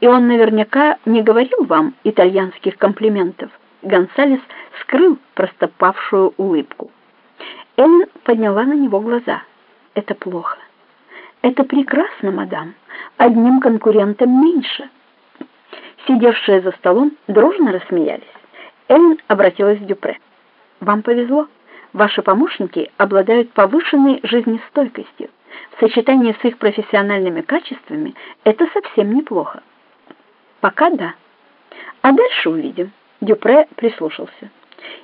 И он наверняка не говорил вам итальянских комплиментов. Гонсалес скрыл простопавшую улыбку. Эллен подняла на него глаза. «Это плохо». «Это прекрасно, мадам. Одним конкурентом меньше». Сидевшие за столом дружно рассмеялись. Эллен обратилась к Дюпре. «Вам повезло. Ваши помощники обладают повышенной жизнестойкостью. В сочетании с их профессиональными качествами это совсем неплохо». «Пока да. А дальше увидим». Дюпре прислушался.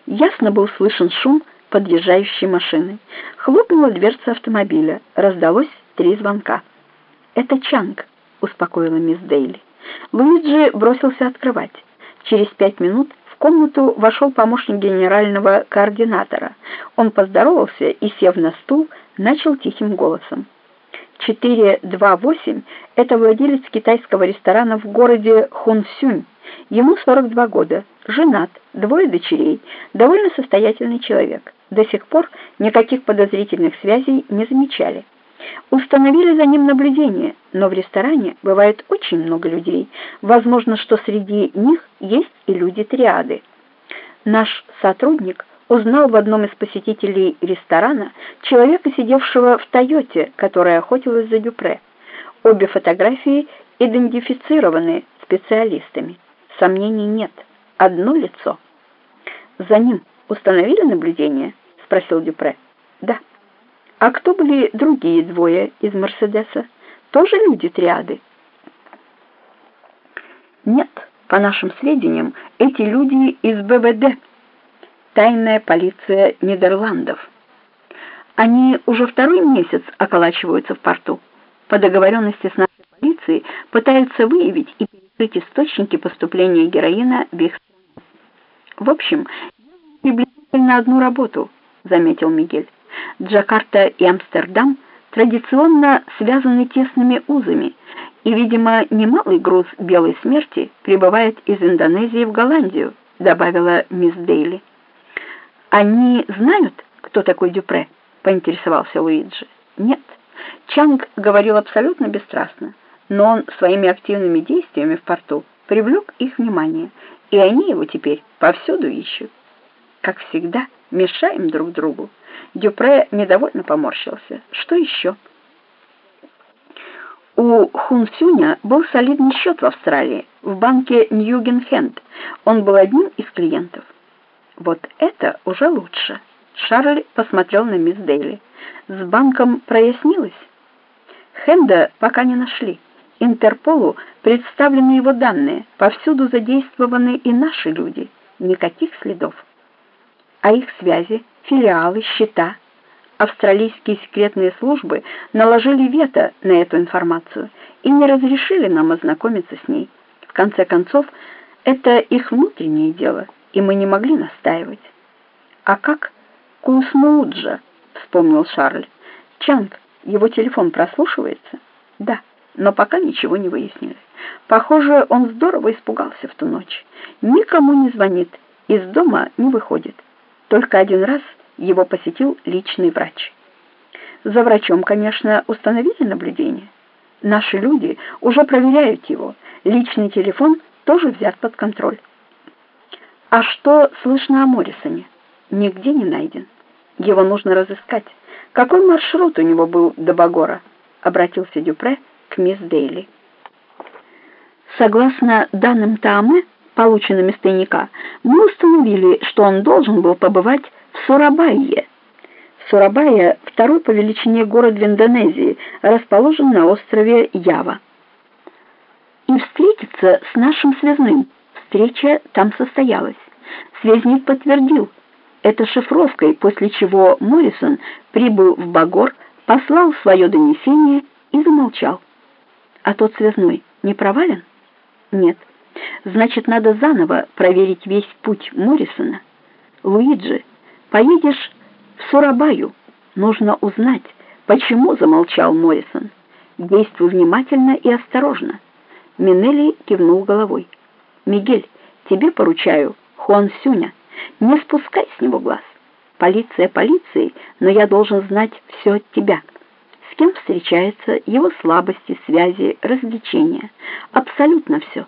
Ясно был слышен шум подъезжающей машины. Хлопнула дверца автомобиля. Раздалось три звонка. «Это Чанг», — успокоила мисс Дейли. Луиджи бросился открывать. Через пять минут в комнату вошел помощник генерального координатора. Он поздоровался и, сев на стул, начал тихим голосом. 428 — это владелец китайского ресторана в городе Хунсюнь. Ему 42 года, женат, двое дочерей, довольно состоятельный человек. До сих пор никаких подозрительных связей не замечали. Установили за ним наблюдение, но в ресторане бывает очень много людей. Возможно, что среди них есть и люди-триады. Наш сотрудник узнал в одном из посетителей ресторана человека, сидевшего в «Тойоте», которая охотилась за Дюпре. Обе фотографии идентифицированы специалистами. Сомнений нет. Одно лицо. За ним установили наблюдение? Спросил Дюпре. Да. А кто были другие двое из Мерседеса? Тоже люди триады? Нет, по нашим сведениям, эти люди из БВД, тайная полиция Нидерландов. Они уже второй месяц околачиваются в порту. По договоренности с нашей полицией пытаются выявить и перекрыть источники поступления героина в их страну. В общем, приблизительно одну работу, заметил Мигель. Джакарта и Амстердам традиционно связаны тесными узами, и, видимо, немалый груз белой смерти прибывает из Индонезии в Голландию, добавила мисс Дейли. Они знают, кто такой Дюпре? поинтересовался Луиджи. Нет. Чанг говорил абсолютно бесстрастно, но он своими активными действиями в порту привлек их внимание, и они его теперь повсюду ищут. Как всегда, мешаем друг другу. Дюпре недовольно поморщился. Что еще? У Хун Сюня был солидный счет в Австралии, в банке Ньюгенхенд. Он был одним из клиентов. Вот это уже лучше. Шарль посмотрел на мисс Дейли. С банком прояснилось? Хенда пока не нашли. Интерполу представлены его данные, повсюду задействованы и наши люди. Никаких следов. А их связи, филиалы, счета. Австралийские секретные службы наложили вето на эту информацию и не разрешили нам ознакомиться с ней. В конце концов, это их внутреннее дело, и мы не могли настаивать. А как Кусмууджа, вспомнил Шарль. Чанг, его телефон прослушивается? Да, но пока ничего не выяснили. Похоже, он здорово испугался в ту ночь. Никому не звонит, из дома не выходит. Только один раз его посетил личный врач. За врачом, конечно, установили наблюдение. Наши люди уже проверяют его. Личный телефон тоже взят под контроль. А что слышно о Моррисоне? Нигде не найден. Его нужно разыскать. Какой маршрут у него был до Багора? Обратился Дюпре к мисс Дейли. Согласно данным Таамы, полученным из тайника, мы установили, что он должен был побывать в Сурабайе. Сурабайя — второй по величине город в Индонезии, расположен на острове Ява. И встретиться с нашим связным. Встреча там состоялась. Связник подтвердил, это шифровкой, после чего Моррисон прибыл в Багор, послал свое донесение и замолчал. А тот связной не провален? Нет. Значит, надо заново проверить весь путь Моррисона. Луиджи, поедешь в Сурабаю. Нужно узнать, почему замолчал Моррисон. Действуй внимательно и осторожно. Минелли кивнул головой. Мигель, тебе поручаю Хуан Сюня. Не спускай с него глаз. Полиция полиции, но я должен знать все от тебя. с кем встречается, его слабости, связи, развлечения. Абсолютно все.